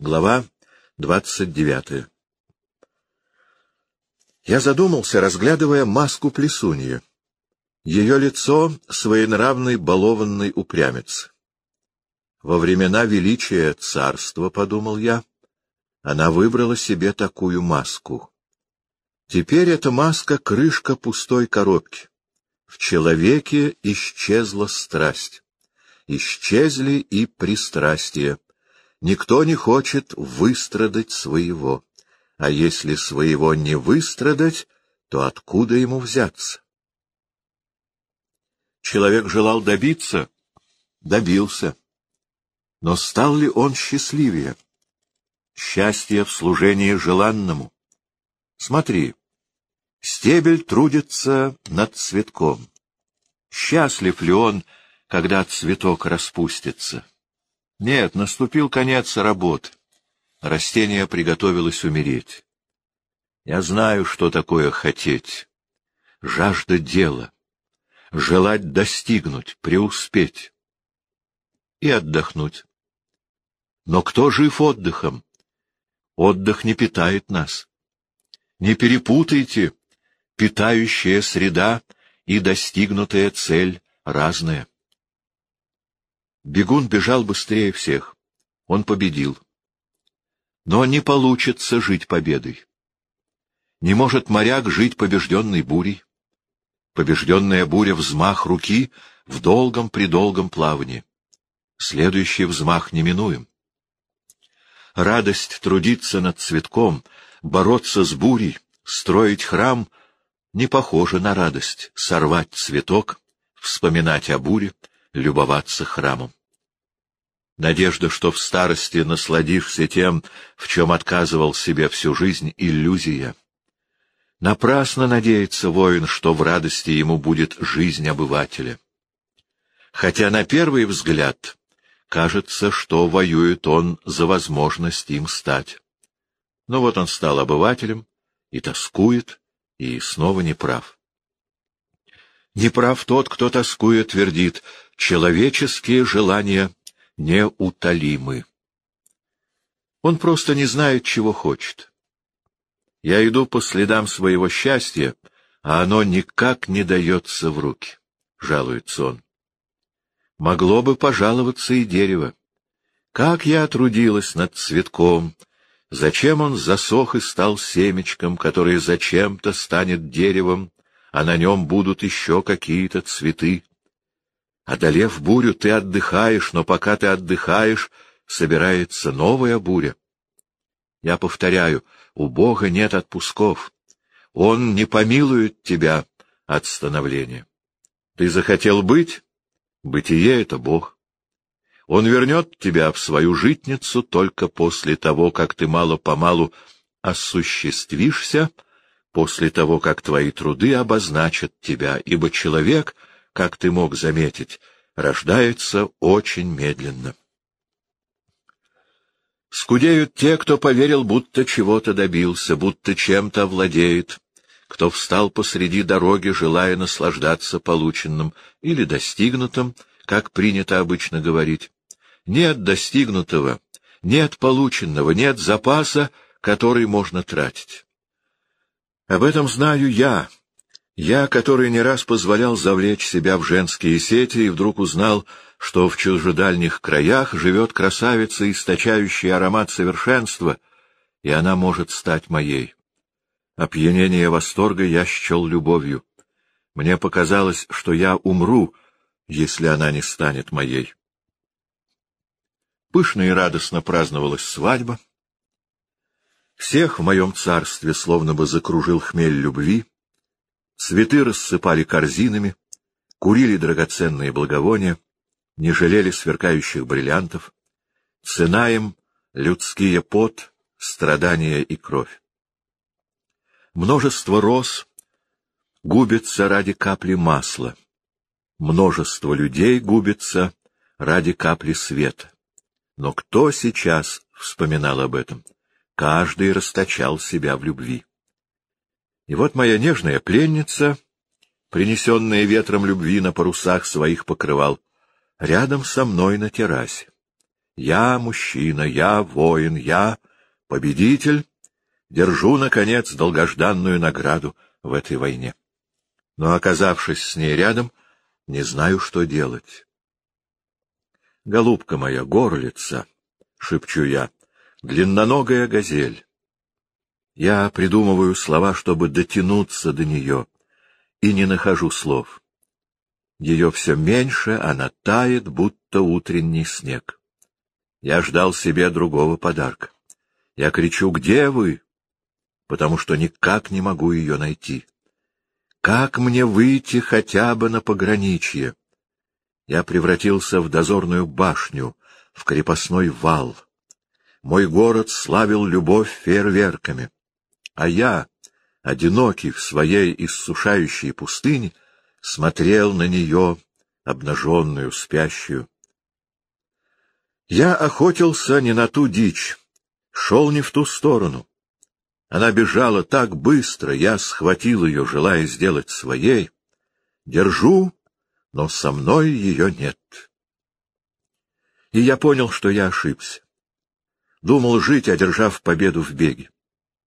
Глава двадцать девятая Я задумался, разглядывая маску плесунья. Ее лицо — своенравный балованный упрямец. Во времена величия царства, — подумал я, — она выбрала себе такую маску. Теперь эта маска — крышка пустой коробки. В человеке исчезла страсть. Исчезли и пристрастия. Никто не хочет выстрадать своего. А если своего не выстрадать, то откуда ему взяться? Человек желал добиться, добился. Но стал ли он счастливее? Счастье в служении желанному. Смотри, стебель трудится над цветком. Счастлив ли он, когда цветок распустится? Нет, наступил конец работы. Растение приготовилось умереть. Я знаю, что такое хотеть. Жажда дела. Желать достигнуть, преуспеть. И отдохнуть. Но кто жив отдыхом? Отдых не питает нас. Не перепутайте, питающая среда и достигнутая цель разная. Бегун бежал быстрее всех. Он победил. Но не получится жить победой. Не может моряк жить побежденной бурей. Побежденная буря — взмах руки в долгом-предолгом плавании. Следующий взмах неминуем. Радость трудиться над цветком, бороться с бурей, строить храм — не похоже на радость сорвать цветок, вспоминать о буре, любоваться храмом. Надежда, что в старости насладишься тем, в чем отказывал себе всю жизнь, — иллюзия. Напрасно надеется воин, что в радости ему будет жизнь обывателя. Хотя на первый взгляд кажется, что воюет он за возможность им стать. Но вот он стал обывателем и тоскует, и снова неправ. Неправ тот, кто тоскует, твердит, человеческие желания неутолимы. Он просто не знает, чего хочет. Я иду по следам своего счастья, а оно никак не дается в руки, — жалуется он. Могло бы пожаловаться и дерево. Как я трудилась над цветком, зачем он засох и стал семечком, которое зачем-то станет деревом, а на нем будут еще какие-то цветы. Одолев бурю, ты отдыхаешь, но пока ты отдыхаешь, собирается новая буря. Я повторяю, у Бога нет отпусков. Он не помилует тебя от становления. Ты захотел быть? Бытие — это Бог. Он вернет тебя в свою житницу только после того, как ты мало-помалу осуществишься, после того, как твои труды обозначат тебя, ибо человек, как ты мог заметить, рождается очень медленно. Скудеют те, кто поверил, будто чего-то добился, будто чем-то владеет, кто встал посреди дороги, желая наслаждаться полученным или достигнутым, как принято обычно говорить. Нет достигнутого, нет полученного, нет запаса, который можно тратить. Об этом знаю я, я, который не раз позволял завлечь себя в женские сети, и вдруг узнал, что в чужедальних краях живет красавица, источающая аромат совершенства, и она может стать моей. Опьянение восторга я счел любовью. Мне показалось, что я умру, если она не станет моей. Пышно и радостно праздновалась свадьба. Всех в моем царстве словно бы закружил хмель любви, Цветы рассыпали корзинами, курили драгоценные благовония, не жалели сверкающих бриллиантов. Цена им — людские пот, страдания и кровь. Множество роз губится ради капли масла. Множество людей губится ради капли света. Но кто сейчас вспоминал об этом? Каждый расточал себя в любви. И вот моя нежная пленница, принесенная ветром любви на парусах своих покрывал, рядом со мной на террасе. Я мужчина, я воин, я победитель, держу, наконец, долгожданную награду в этой войне. Но, оказавшись с ней рядом, не знаю, что делать. Голубка моя, горлица, — шепчу я, — длинноногая газель. Я придумываю слова, чтобы дотянуться до нее, и не нахожу слов. Ее все меньше, она тает, будто утренний снег. Я ждал себе другого подарка. Я кричу «Где вы?» потому что никак не могу ее найти. Как мне выйти хотя бы на пограничье? Я превратился в дозорную башню, в крепостной вал. Мой город славил любовь фейерверками. А я, одинокий в своей иссушающей пустыне, смотрел на нее, обнаженную, спящую. Я охотился не на ту дичь, шел не в ту сторону. Она бежала так быстро, я схватил ее, желая сделать своей. Держу, но со мной ее нет. И я понял, что я ошибся. Думал жить, одержав победу в беге.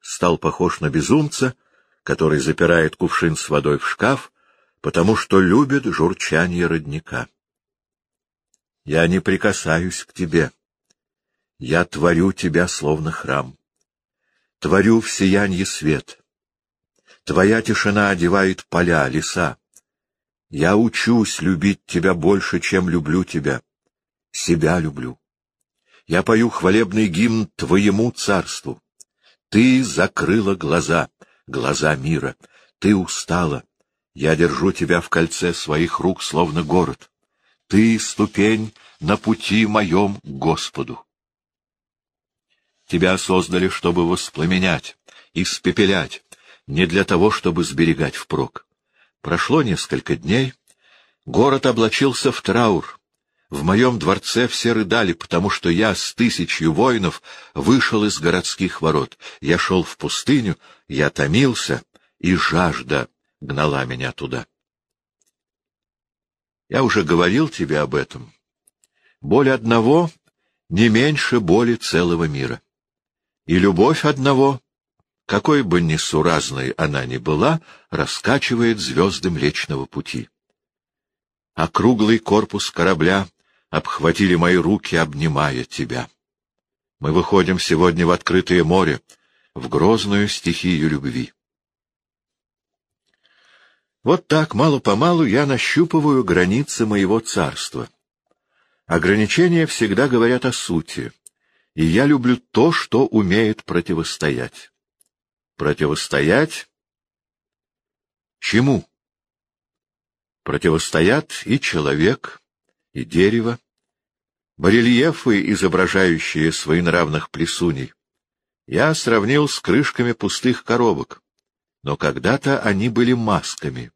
Стал похож на безумца, который запирает кувшин с водой в шкаф, потому что любит журчание родника. Я не прикасаюсь к тебе. Я творю тебя, словно храм. Творю в сиянье свет. Твоя тишина одевает поля, леса. Я учусь любить тебя больше, чем люблю тебя. Себя люблю. Я пою хвалебный гимн твоему царству. Ты закрыла глаза, глаза мира. Ты устала. Я держу тебя в кольце своих рук, словно город. Ты — ступень на пути моем Господу. Тебя создали, чтобы воспламенять, испепелять, не для того, чтобы сберегать впрок. Прошло несколько дней, город облачился в траур. В моем дворце все рыдали, потому что я с тысячью воинов вышел из городских ворот. Я шел в пустыню, я томился, и жажда гнала меня туда. Я уже говорил тебе об этом. Боль одного не меньше боли целого мира. И любовь одного, какой бы ни суразной она ни была, раскачивает звезды Млечного Пути. А круглый корпус корабля обхватили мои руки, обнимая тебя. Мы выходим сегодня в открытое море, в грозную стихию любви. Вот так, мало-помалу, я нащупываю границы моего царства. Ограничения всегда говорят о сути, и я люблю то, что умеет противостоять. Противостоять чему? Противостоят и человек, и дерево, барельефы, изображающие своенравных плесуней. Я сравнил с крышками пустых коробок но когда-то они были масками.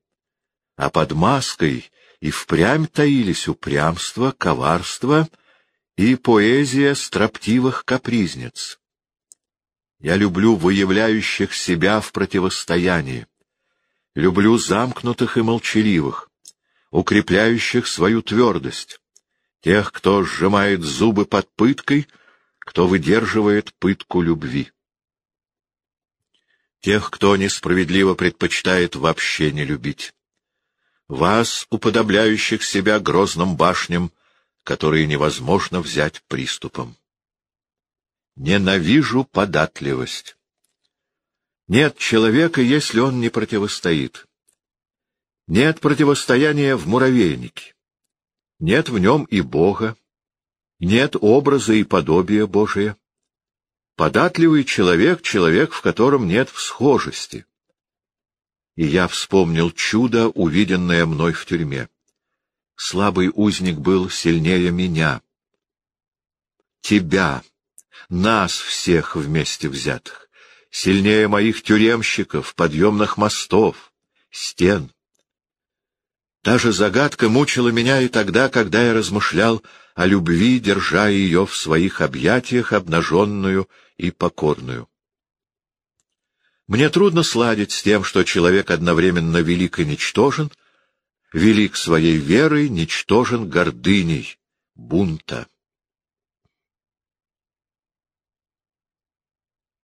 А под маской и впрямь таились упрямство, коварство и поэзия строптивых капризниц. Я люблю выявляющих себя в противостоянии. Люблю замкнутых и молчаливых, укрепляющих свою твердость, тех, кто сжимает зубы под пыткой, кто выдерживает пытку любви тех, кто несправедливо предпочитает вообще не любить. Вас, уподобляющих себя грозным башням, которые невозможно взять приступом. Ненавижу податливость. Нет человека, если он не противостоит. Нет противостояния в муравейнике. Нет в нем и Бога. Нет образа и подобия Божия. Податливый человек — человек, в котором нет всхожести. И я вспомнил чудо, увиденное мной в тюрьме. Слабый узник был сильнее меня. Тебя, нас всех вместе взятых, сильнее моих тюремщиков, подъемных мостов, стен. Та же загадка мучила меня и тогда, когда я размышлял о любви, держа ее в своих объятиях, обнаженную и покорную. Мне трудно сладить с тем, что человек одновременно велик и ничтожен, велик своей верой, ничтожен гордыней, бунта.